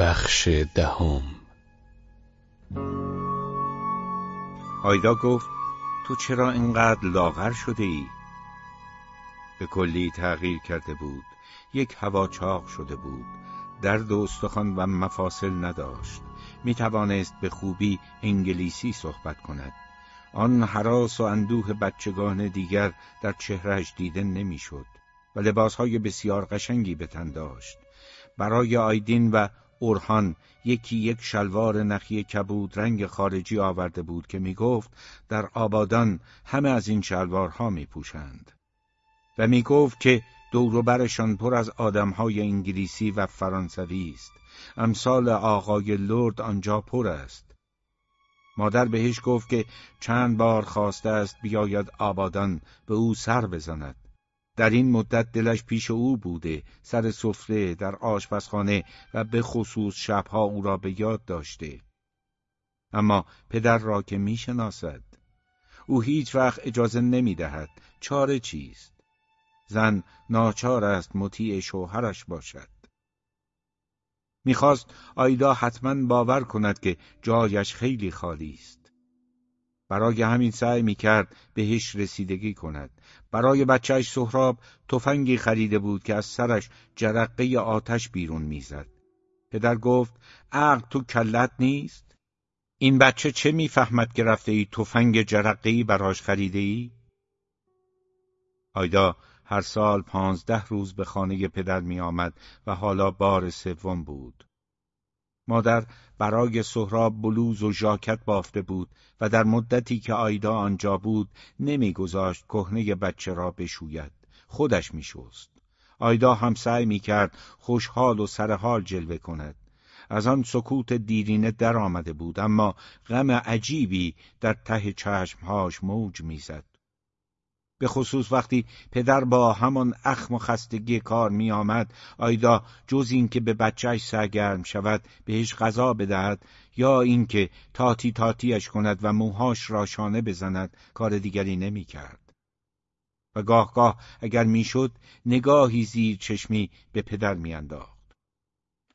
بخش دهم. آیدا گفت تو چرا اینقدر لاغر شده ای؟ به کلی تغییر کرده بود یک هوا چاق شده بود درد استخوان و مفاصل نداشت. می توانست به خوبی انگلیسی صحبت کند. آن حراس و اندوه بچگان دیگر در چهرهش دیده نمی‌شد و لباسهای بسیار قشنگی به تن داشت. برای آیدین و اورهان یکی یک شلوار نخی کبود رنگ خارجی آورده بود که می گفت در آبادان همه از این شلوارها می پوشند و می گفت که دوروبرشان پر از آدمهای انگلیسی و فرانسوی است. امثال آقای لرد آنجا پر است. مادر بهش گفت که چند بار خواسته است بیاید آبادان به او سر بزند. در این مدت دلش پیش او بوده سر سفره در آشپزخانه و به خصوص شبها او را به یاد داشته. اما پدر را که می‌شناسد او هیچ وقت اجازه نمی دهد چاره چیست. زن ناچار است مطیع شوهرش باشد. می‌خواست آیدا حتما باور کند که جایش خیلی خالی است. برای همین سعی می‌کرد بهش رسیدگی کند برای بچهش سهراب تفنگی خریده بود که از سرش جرقه آتش بیرون می‌زد. پدر گفت عقل تو کلت نیست؟ این بچه چه می‌فهمد که رفته ای تفنگ جرقه ای براش خریده ای؟ آیدا هر سال پانزده روز به خانه پدر می آمد و حالا بار سوم بود. مادر برای سهراب بلوز و ژاکت بافته بود و در مدتی که آیدا آنجا بود نمیگذاشت کهنه بچه را بشوید. خودش میشست. آیدا هم سعی می کرد خوشحال و سرحال جلوه کند. از آن سکوت دیرینه در آمده بود اما غم عجیبی در ته چشمهاش موج می‌زد. به خصوص وقتی پدر با همان اخم و خستگی کار می آمد آیدا جز اینکه به بچهش سرگرم شود بهش غذا بدهد یا اینکه تاتی تاتیش کند و موهاش را شانه بزند کار دیگری نمی کرد. و گاه گاه اگر می‌شد نگاهی زیر چشمی به پدر میانداخت.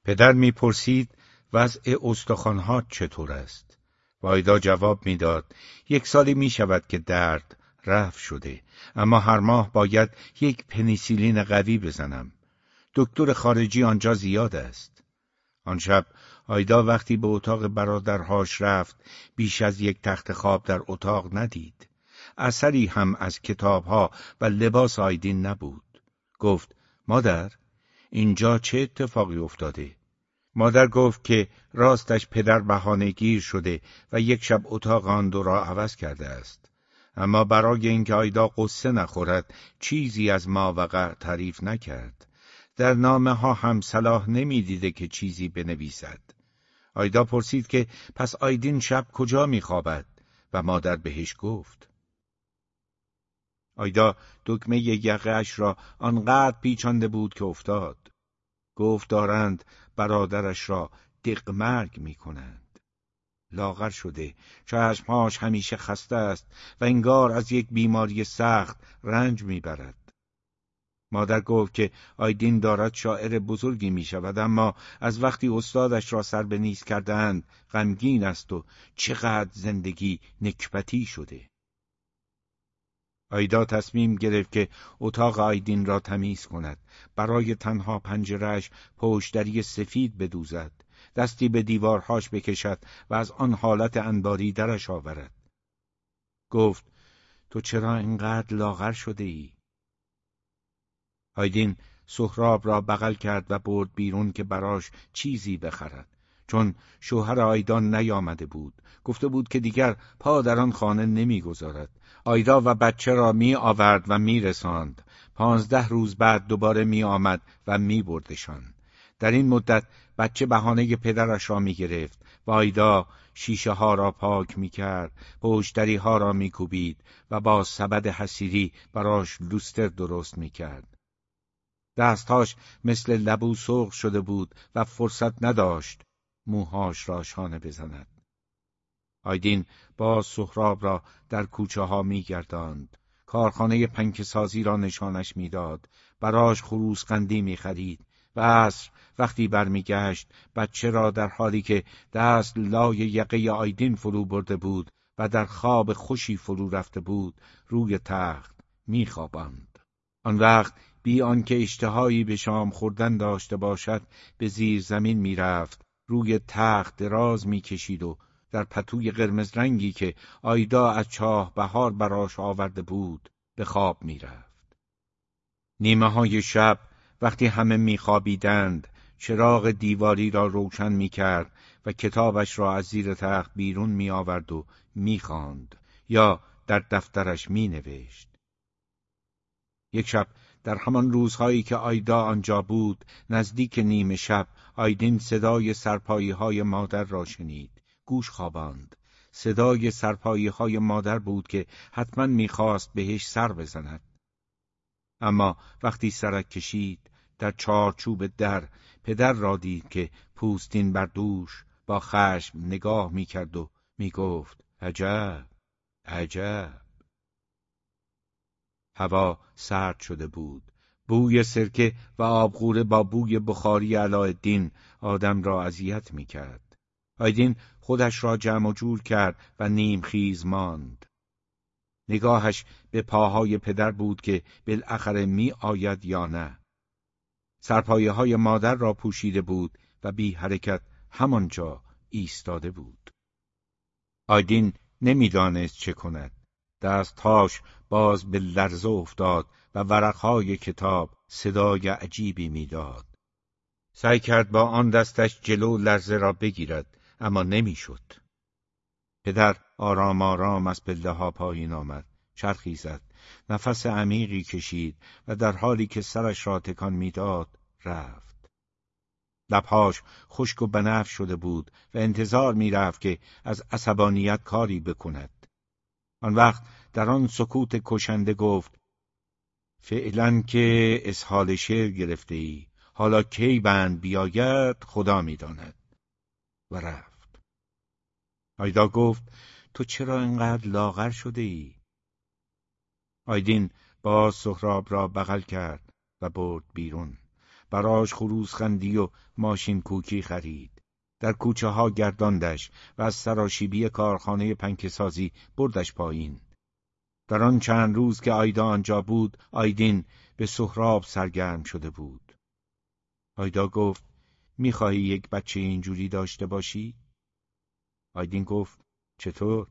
پدر می‌پرسید وضع استخوانها چطور است؟ و آیدا جواب می‌داد یک سالی می شود که درد رفت شده. اما هر ماه باید یک پنیسیلین قوی بزنم. دکتر خارجی آنجا زیاد است. آن شب آیدا وقتی به اتاق برادرهاش رفت بیش از یک تخت خواب در اتاق ندید. اثری هم از کتابها و لباس آیدین نبود. گفت مادر اینجا چه اتفاقی افتاده؟ مادر گفت که راستش پدر بهانه گیر شده و یک شب اتاق آن دو را عوض کرده است. اما برای اینکه آیدا قصه نخورد چیزی از ما وقع تعریف نکرد. در نامه ها هم صلاح نمی‌دیده که چیزی بنویسد. آیدا پرسید که پس آیدین شب کجا میخوابد؟ و مادر بهش گفت آیدا دکمه یقهاش را آنقدر پیچانده بود که افتاد. گفت دارند برادرش را دقمرگ می‌کنند. لاغر شده. چشمهاش همیشه خسته است و انگار از یک بیماری سخت رنج می‌برد. مادر گفت که آیدین دارد شاعر بزرگی می شود اما از وقتی استادش را سر به نیز کردند غمگین است و چقدر زندگی نکبتی شده. آیدا تصمیم گرفت که اتاق آیدین را تمیز کند. برای تنها پنجرش پشتری سفید بدوزد. دستی به دیوارهاش بکشد و از آن حالت انباری درش آورد. گفت تو چرا اینقدر لاغر شده ای؟ آیدین سهراب را بغل کرد و برد بیرون که براش چیزی بخرد. چون شوهر آیدان نیامده بود گفته بود که دیگر پا در آن خانه نمی‌گذارد آیدا و بچه را می آورد و می رساند پانزده روز بعد دوباره می آمد و می بردشان در این مدت بچه بهانه پدرش را می گرفت و آیدا شیشه ها را پاک می کرد پشتری ها را می کوبید و با سبد حسیری براش لوستر درست می کرد. دستهاش مثل لبو سرخ شده بود و فرصت نداشت موهاش را شانه بزند. آیدین با سهراب را در کوچه ها می گرداند. کارخانه پنکسازی را نشانش می‌داد. براش خروس قندی می خرید و عصر وقتی برمیگشت بچه را در حالی که دست لای یقه آیدین فرو برده بود و در خواب خوشی فرو رفته بود روی تخت میخواباند آن وقت بی آنکه اشتهایی به شام خوردن داشته باشد به زیر زمین می‌رفت روی تخت دراز می‌کشید و در پتوی قرمز رنگی که آیدا از چاه بهار براش آورده بود به خواب می‌رفت. نیمه های شب وقتی همه میخوابیدند چراغ دیواری را روشن می‌کرد و کتابش را از زیر تخت بیرون میآورد و می‌خواند یا در دفترش مینوشت. یک شب در همان روزهایی که آیدا آنجا بود نزدیک نیمه شب آیدین صدای سرپایی های مادر را شنید. گوش خواباند. صدای سرپایی های مادر بود که حتما می‌خواست بهش سر بزند. اما وقتی سرک کشید در چارچوب در پدر را دید که پوستین بر دوش با خشم نگاه می‌کرد و می‌گفت عجب عجب. هوا سرد شده بود. بوی سرکه و آبغوره با بوی بخاری علایالدین آدم را اذیت می‌کرد. آیدین خودش را جمع و جور کرد و نیم خیز ماند. نگاهش به پاهای پدر بود که بالاخره می آید یا نه. سرپایه های مادر را پوشیده بود و بی حرکت همانجا ایستاده بود. آیدین نمی‌دانست چه کند. دستهاش باز به لرزه افتاد و ورقهای کتاب صدای عجیبی می‌داد. سعی کرد با آن دستش جلو لرزه را بگیرد اما نمی‌شد. پدر آرام آرام از پله ها پایین آمد. چرخی زد. نفس عمیقی کشید و در حالی که سرش را تکان می‌داد رفت. لبهاش خشک و بنفش شده بود و انتظار می‌رفت که از عصبانیت کاری بکند. آن وقت در آن سکوت کشنده گفت فعلا که اسحال شعر گرفته ای حالا کی بند بیاید خدا می‌داند و رفت آیدا گفت تو چرا اینقدر لاغر شده ای؟ آیدین باز سهراب را بغل کرد و برد بیرون براش خروز خندی و ماشین کوکی خرید در کوچه ها گرداندش و از سراشیبی کارخانه پنکسازی بردش پایین در آن چند روز که آیدا آنجا بود آیدین به سهراب سرگرم شده بود آیدا گفت می‌خواهی یک بچه اینجوری داشته باشی؟ آیدین گفت چطور؟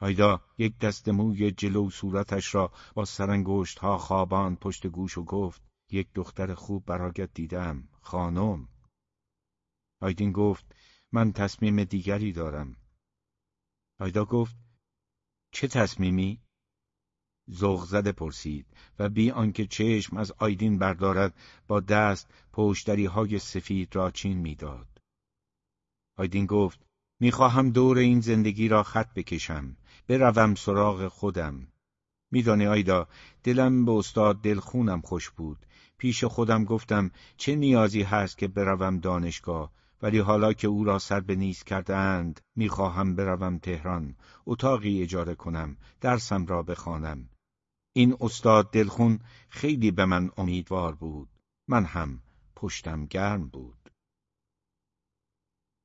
آیدا یک دست موی جلو صورتش را با سرنگشت ها خوابان پشت گوش و گفت یک دختر خوب براگت دیدم خانم آیدین گفت من تصمیم دیگری دارم آیدا گفت چه تصمیمی؟ زده پرسید و بی آنکه چشم از آیدین بردارد با دست پشتری های سفید را چین می‌داد. آیدین گفت می‌خواهم دور این زندگی را خط بکشم. بروم سراغ خودم. میدانی آیدا دلم به استاد دلخونم خوش بود. پیش خودم گفتم چه نیازی هست که بروم دانشگاه ولی حالا که او را سر به نیز کرده اند می‌خواهم بروم تهران. اتاقی اجاره کنم درسم را بخوانم. این استاد دلخون خیلی به من امیدوار بود. من هم پشتم گرم بود.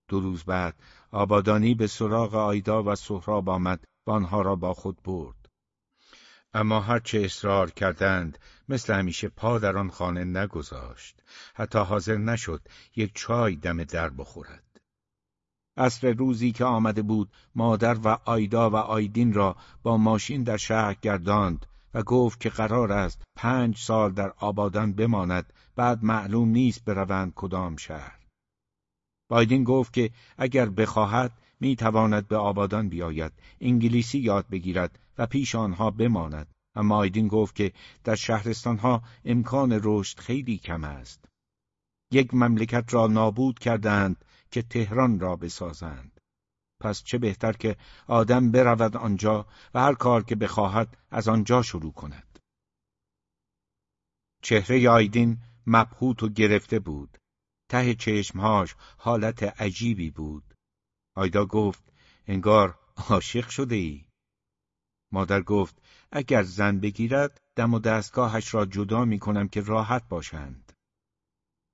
دو روز بعد آبادانی به سراغ آیدا و سهراب آمد و آنها را با خود برد. اما هرچه اصرار کردند مثل همیشه پا در آن خانه نگذاشت. حتی حاضر نشد یک چای دم در بخورد. عصر روزی که آمده بود مادر و آیدا و آیدین را با ماشین در شهر گرداند و گفت که قرار است پنج سال در آبادان بماند بعد معلوم نیست بروند کدام شهر. بایدین گفت که اگر بخواهد می تواند به آبادان بیاید انگلیسی یاد بگیرد و پیش آنها بماند. اما آیدین گفت که در شهرستانها امکان رشد خیلی کم است. یک مملکت را نابود کردند که تهران را بسازند. پس چه بهتر که آدم برود آنجا و هر کار که بخواهد از آنجا شروع کند. چهره آیدین مبهوت و گرفته بود. ته چشمهاش حالت عجیبی بود. آیدا گفت انگار عاشق شده ای مادر گفت اگر زن بگیرد دم و دستگاهش را جدا می کنم که راحت باشند.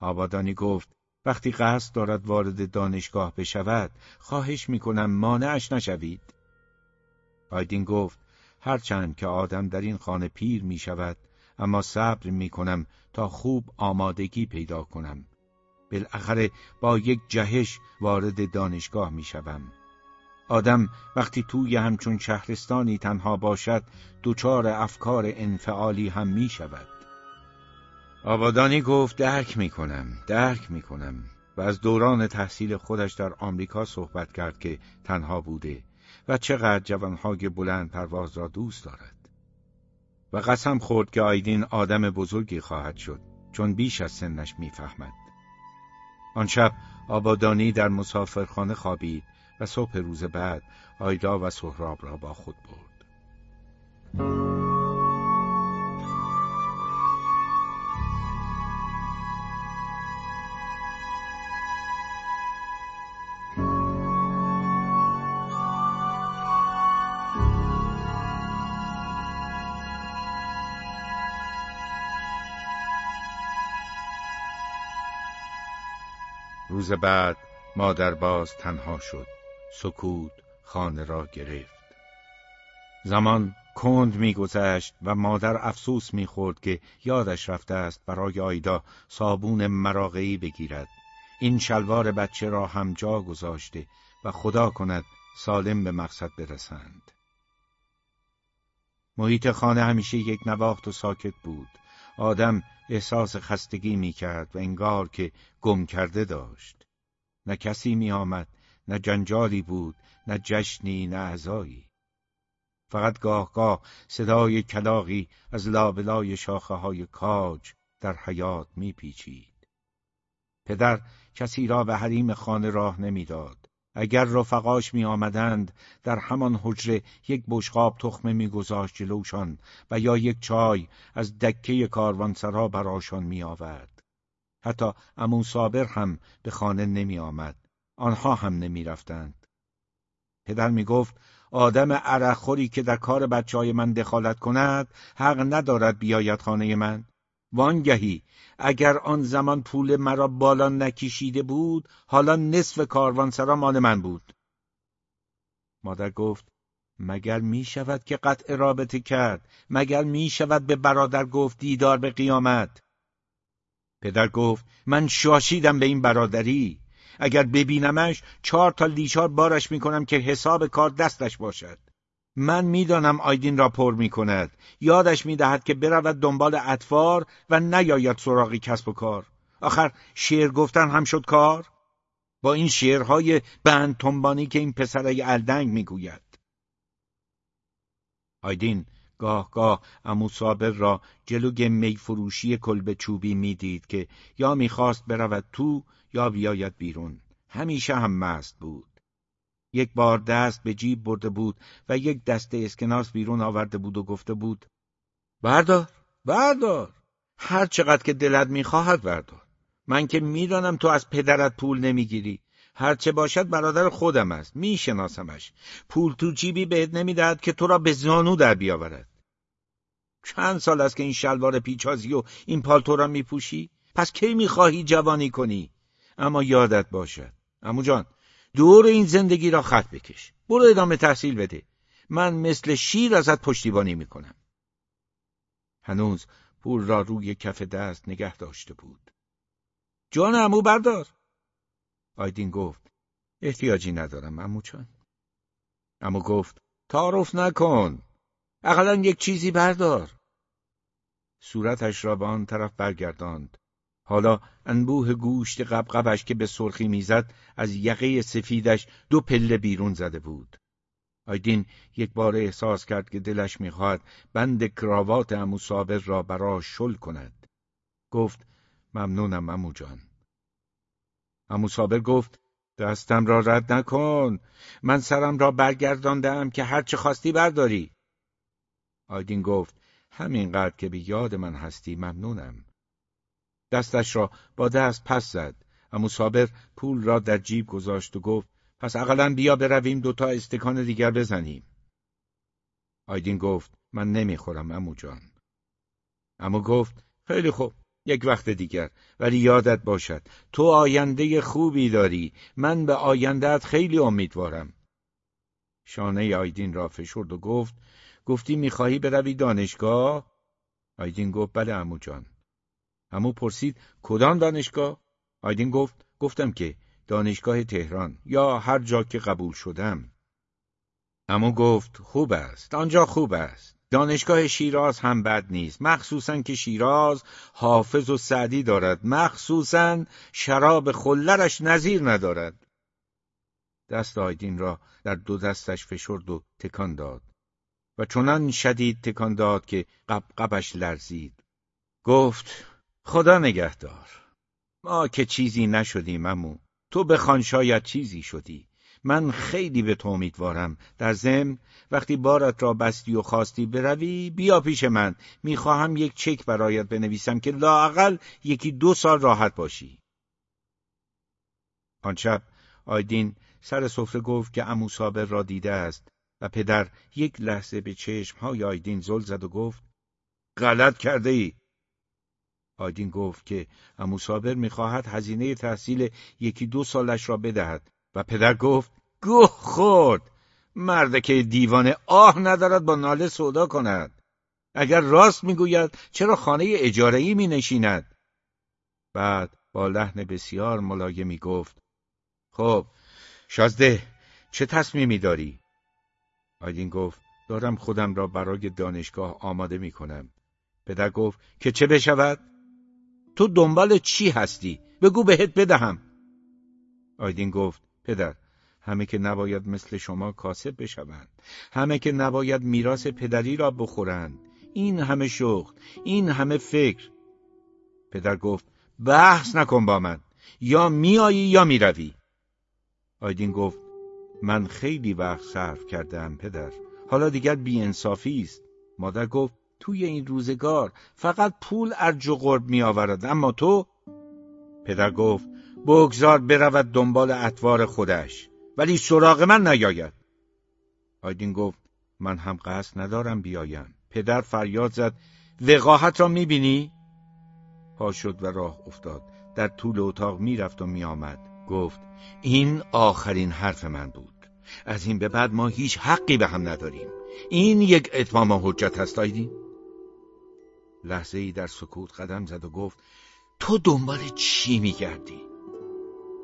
آبادانی گفت وقتی قصد دارد وارد دانشگاه بشود خواهش می‌کنم مانعش نشوید. آیدین گفت هرچند که آدم در این خانه پیر می شود اما صبر می کنم تا خوب آمادگی پیدا کنم. بالاخره با یک جهش وارد دانشگاه می شوم. آدم وقتی توی همچون شهرستانی تنها باشد دچار افکار انفعالی هم می شود آبادانی گفت درک می کنم درک می کنم و از دوران تحصیل خودش در آمریکا صحبت کرد که تنها بوده و چقدر جوانهای بلند پرواز را دوست دارد. و قسم خورد که آیدین آدم بزرگی خواهد شد چون بیش از سنش می‌فهمد. آن شب آبادانی در مسافرخانه خوابید و صبح روز بعد آیدا و سهراب را با خود برد. روز بعد مادر باز تنها شد. سکوت خانه را گرفت. زمان کند میگذشت و مادر افسوس می‌خورد که یادش رفته است برای آیدا صابون مراقعی بگیرد. این شلوار بچه را هم جا گذاشته و خدا کند سالم به مقصد برسند. محیط خانه همیشه یک نواخت و ساکت بود. آدم احساس خستگی می کرد و انگار که گم کرده داشت نه کسی می آمد نه جنجالی بود نه جشنی نه اعضایی فقط گاه گاه صدای کلاقی از لابلای شاخه های کاج در حیات می پیچید. پدر کسی را به حریم خانه راه نمی‌داد. اگر رفقاش می آمدند در همان حجره یک بشقاب تخمه میگذاشت جلوشان و یا یک چای از دکه کاروانسرا براشان می آورد. حتی امون صابر هم به خانه نمی آمد. آنها هم نمی رفتند. پدر می گفت آدم عرقخوری که در کار بچه های من دخالت کند حق ندارد بیاید خانه من. وانگهی. اگر آن زمان پول مرا بالا نکشیده بود حالا نصف کاروانسرا مال من بود. مادر گفت مگر می شود که قطع رابطه کرد؟ مگر می شود به برادر گفت دیدار به قیامت؟ پدر گفت من شاشیدم به این برادری. اگر ببینمش چهار تا لیچار بارش می‌کنم که حساب کار دستش باشد. من می‌دانم آیدین را پر می کند. یادش می دهد که برود دنبال اطفار و نیاید سراغی کسب و کار. آخر شعر گفتن هم شد کار؟ با این شعرهای بند تنبانی که این پسرای الدنگ می‌گوید. آیدین گاه گاه امو صابر را جلوی میفروشی کلب چوبی می‌دید که یا می‌خواست برود تو یا بیاید بیرون. همیشه هم مست بود. یک بار دست به جیب برده بود و یک دسته اسکناس بیرون آورده بود و گفته بود بردار بردار هر چقدر که دلت می‌خواهد بردار. من که می‌دانم تو از پدرت پول نمی‌گیری. هرچه باشد برادر خودم است میشناسمش. پول تو جیبی بهت نمی‌دهد که تو را به زانو در بیاورد. چند سال است که این شلوار پیچازی و این پالتو را میپوشی؟ پس کی می‌خواهی جوانی کنی؟ اما یادت باشد. امو جان دور این زندگی را خط بکش. برو ادامه تحصیل بده. من مثل شیر ازت پشتیبانی می‌کنم. هنوز پول را روی کف دست نگه داشته بود. جان امو بردار. آیدین گفت احتیاجی ندارم امو چان امو گفت تعارف نکن. اقلا یک چیزی بردار. صورتش را به آن طرف برگرداند. حالا انبوه گوشت قبقبش که به سرخی می‌زد از یقه سفیدش دو پله بیرون زده بود. آیدین یک بار احساس کرد که دلش می‌خواهد بند کراوات امو صابر را برا شل کند. گفت ممنونم امو جان. امو صابر گفت دستم را رد نکن. من سرم را برگرداندم که هرچه خواستی برداری. آیدین گفت همینقدر که به یاد من هستی ممنونم. دستش را با دست پس زد. اما صابر پول را در جیب گذاشت و گفت پس اقلا بیا برویم دوتا استکان دیگر بزنیم. آیدین گفت من نمی‌خورم امو جان. امو گفت خیلی خوب یک وقت دیگر ولی یادت باشد تو آینده خوبی داری. من به آیندهت خیلی امیدوارم. شانه آیدین را فشرد و گفت گفتی می‌خواهی بروی دانشگاه؟ آیدین گفت بله امو جان. امو پرسید کدام دانشگاه؟ آیدین گفت گفتم که دانشگاه تهران یا هر جا که قبول شدم. امو گفت خوب است آنجا خوب است. دانشگاه شیراز هم بد نیست. مخصوصا که شیراز حافظ و سعدی دارد. مخصوصا شراب خلرش نظیر ندارد. دست آیدین را در دو دستش فشرد و تکان داد. و چنان شدید تکان داد که قبقبش لرزید. گفت خدا نگهدار. ما که چیزی نشدیم امو تو بخوان شاید چیزی شدی. من خیلی به تو امیدوارم. در ضمن وقتی بارت را بستی و خواستی بروی بیا پیش من. می‌خواهم یک چک برایت بنویسم که لاقل یکی دو سال راحت باشی. آن شب آیدین سر سفره گفت که امو را دیده است و پدر یک لحظه به های آیدین زل زد و گفت غلط کرده ای آیدین گفت که امو صابر می‌خواهد هزینه تحصیل یکی دو سالش را بدهد و پدر گفت گوه خورد مرد که دیوانه آه ندارد با ناله سودا کند اگر راست می‌گوید چرا خانه اجارهی می نشیند بعد با لحن بسیار ملایمی گفت خب شازده چه تصمیمی داری؟ آیدین گفت دارم خودم را برای دانشگاه آماده می کنم. پدر گفت که چه بشود؟ تو دنبال چی هستی؟ بگو بهت بدهم. آیدین گفت پدر همه که نباید مثل شما کاسب بشوند همه که نباید میراث پدری را بخورند. این همه شغل این همه فکر. پدر گفت بحث نکن با من یا میایی یا می‌روی. آیدین گفت من خیلی وقت صرف کردم پدر. حالا دیگر بیانصافی است. مادر گفت توی این روزگار فقط پول ارج و قرب می آورد اما تو؟ پدر گفت بگذار برود دنبال اطوار خودش. ولی سراغ من نیاید. آیدین گفت من هم قصد ندارم بیایم. پدر فریاد زد وقاحت را می‌بینی؟ پا شد و راه افتاد. در طول اتاق می‌رفت و میآمد. گفت این آخرین حرف من بود. از این به بعد ما هیچ حقی به هم نداریم. این یک اتمام حجت هست آیدین. لحظه ای در سکوت قدم زد و گفت تو دنبال چی میگردی؟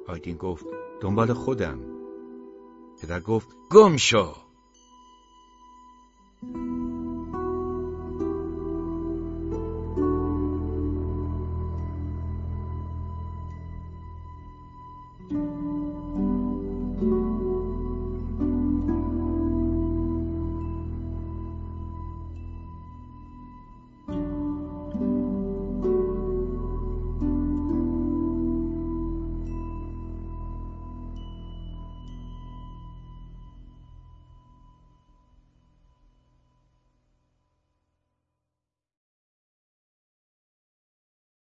آیدین گفت دنبال خودم پدر گفت گم شو